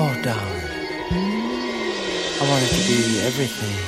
Oh, darling. I wanted to be everything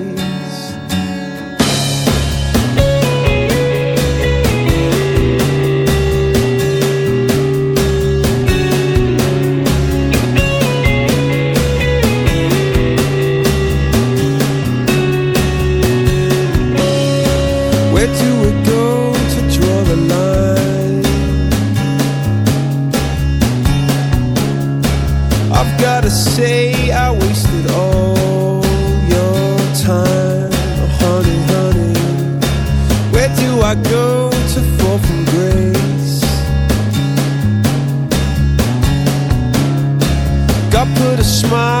smile.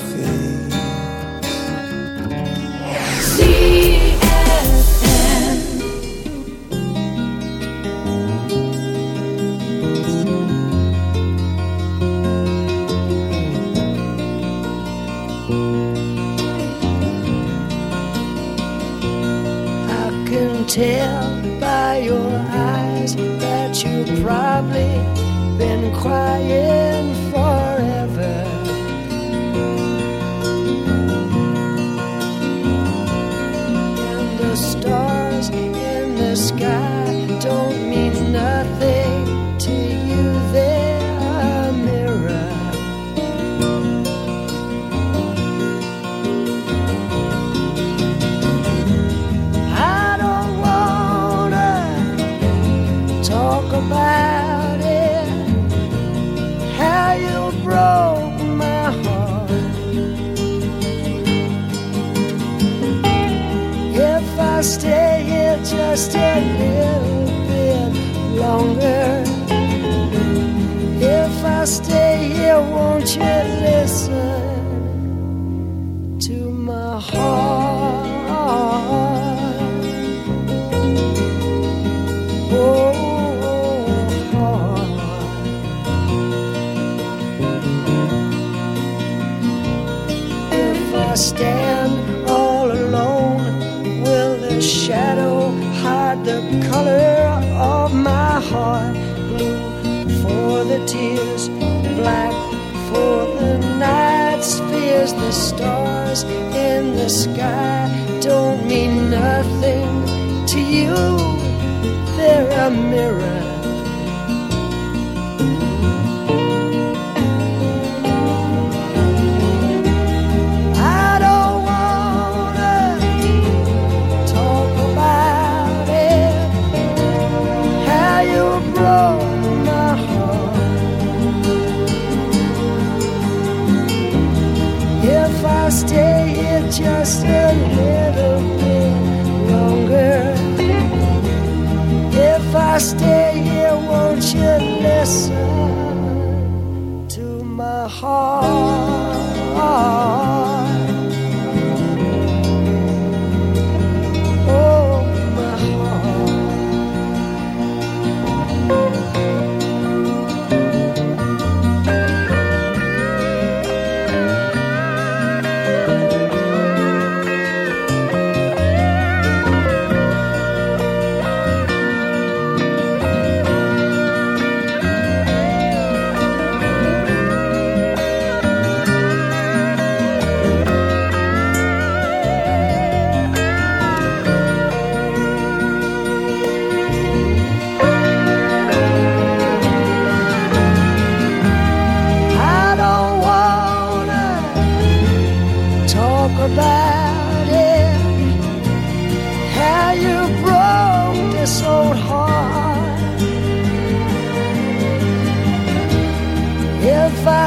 crying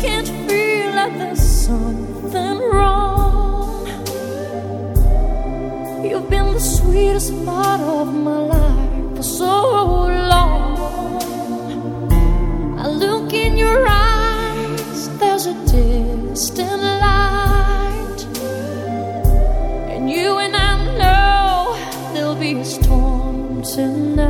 can't feel like there's something wrong. You've been the sweetest part of my life for so long. I look in your eyes, there's a distant light, and you and I know there'll be a storm tonight.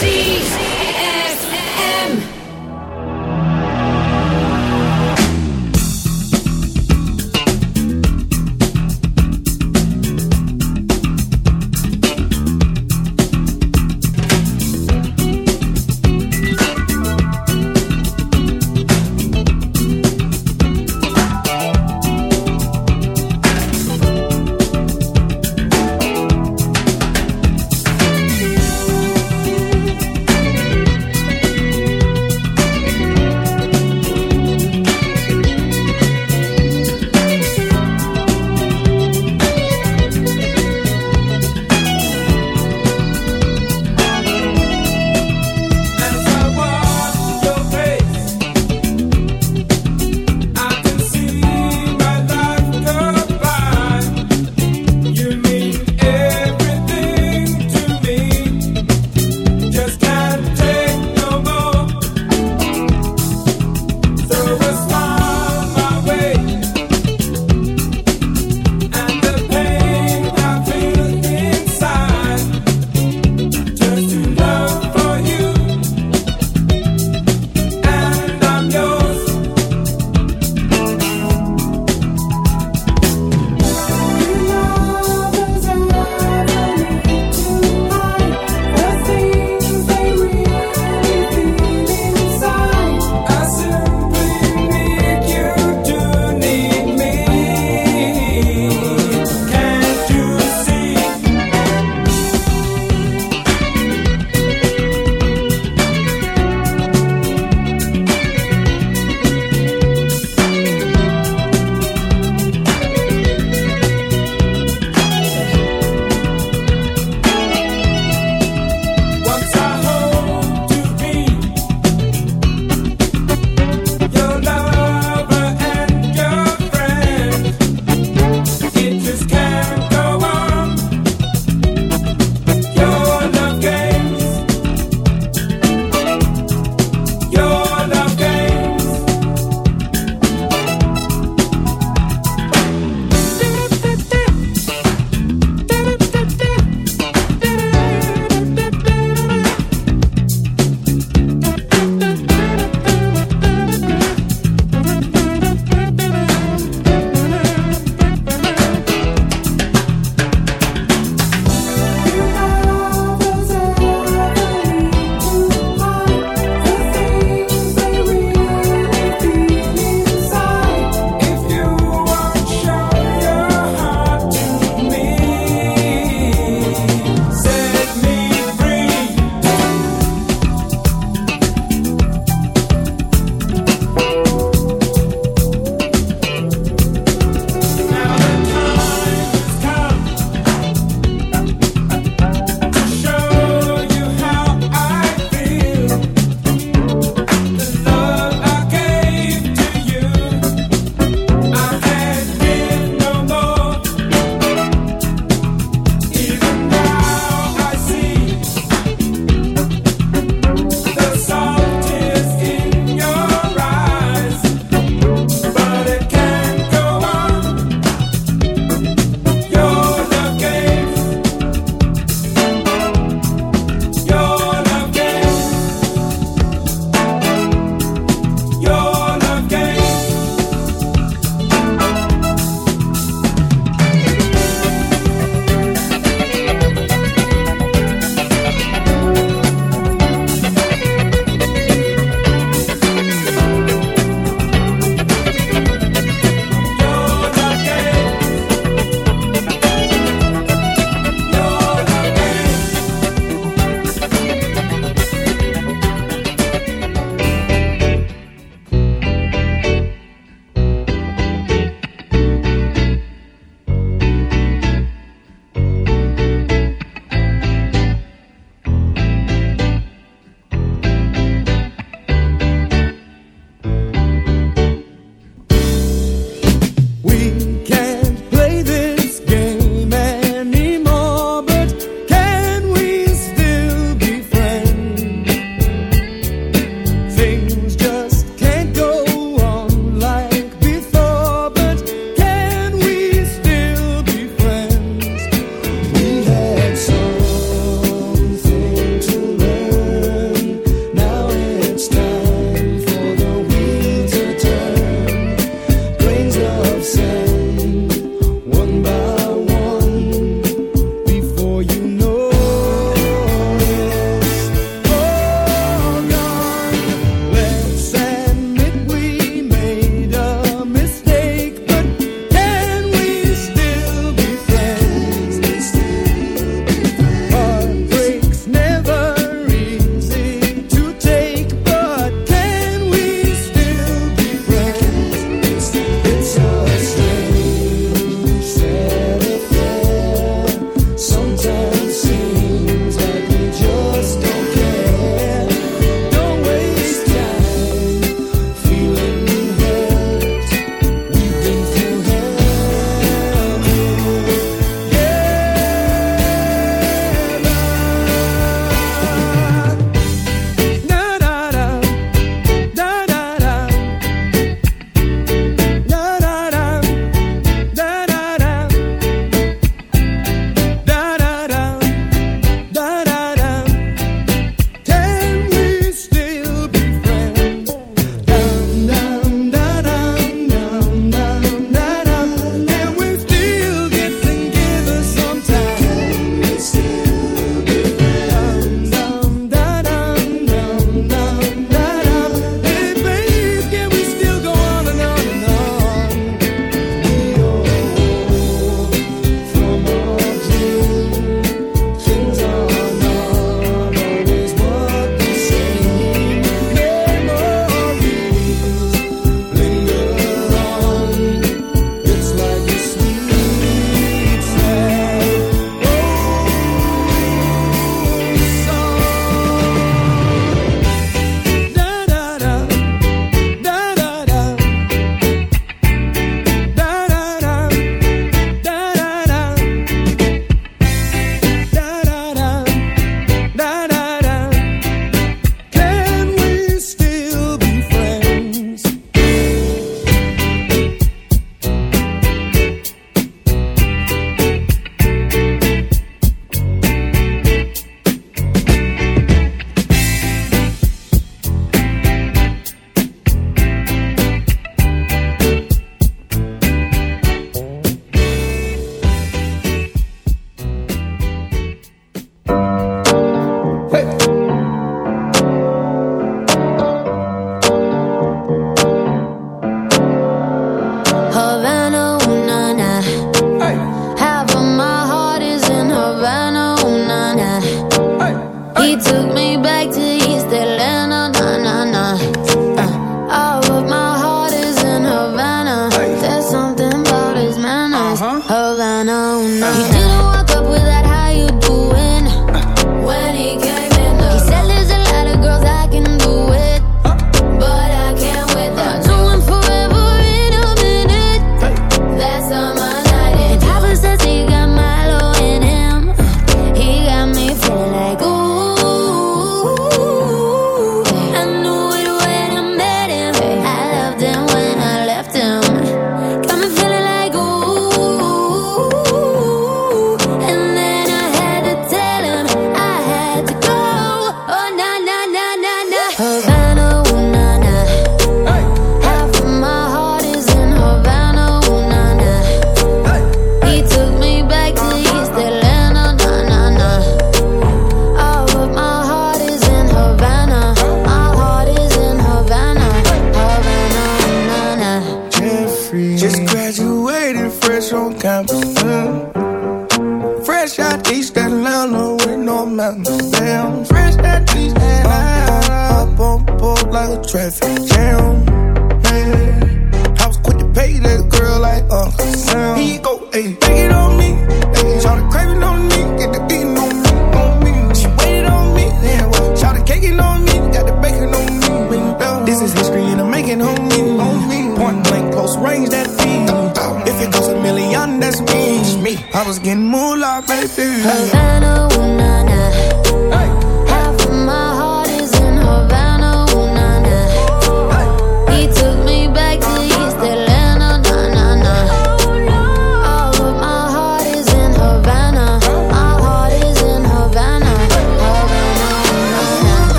see.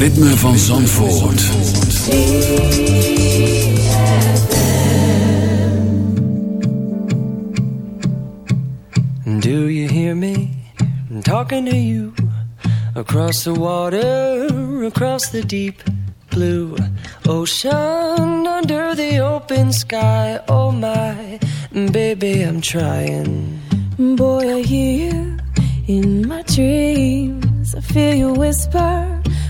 ritme van Zandvoort. Do you hear me talking to you across the water, across the deep blue ocean, under the open sky? Oh my, baby, I'm trying. Boy, I hear you in my dreams. I feel you whisper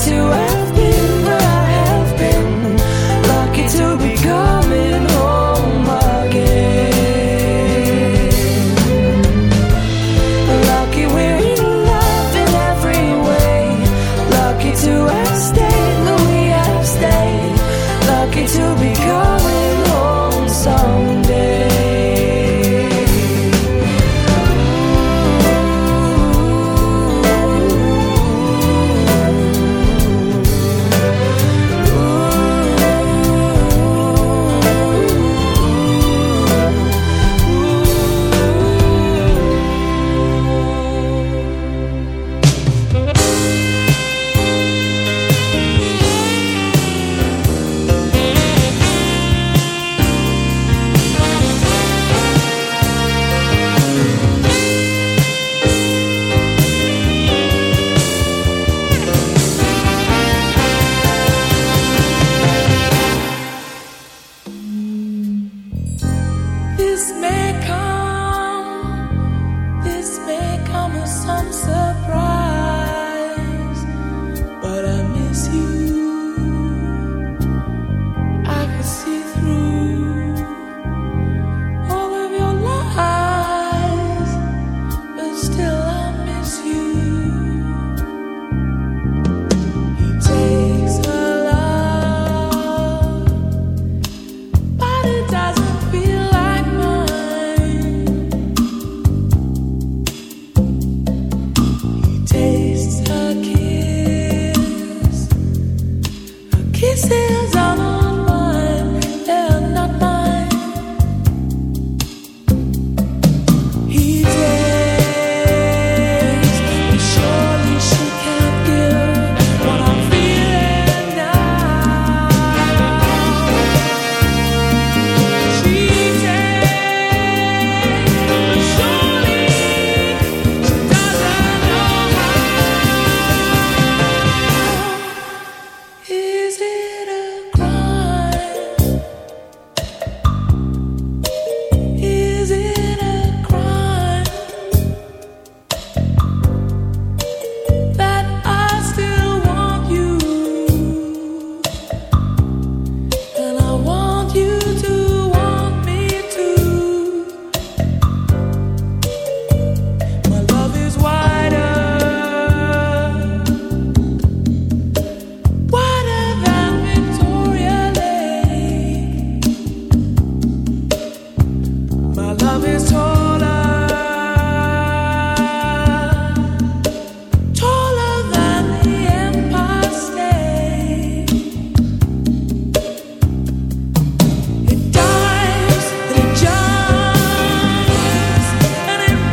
to us.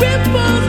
people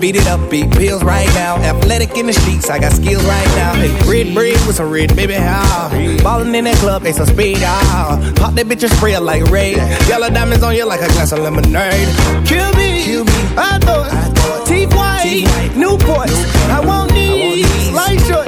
beat it up, beat pills right now. Athletic in the streets, I got skills right now. Hey, red bread with some red, baby, how? Ballin' in that club, they some speed, ah. Pop that bitch and spray it like raid. Yellow diamonds on you like a glass of lemonade. Kill me, Kill me. I thought, teeth white, Newport. I want these, light shorts.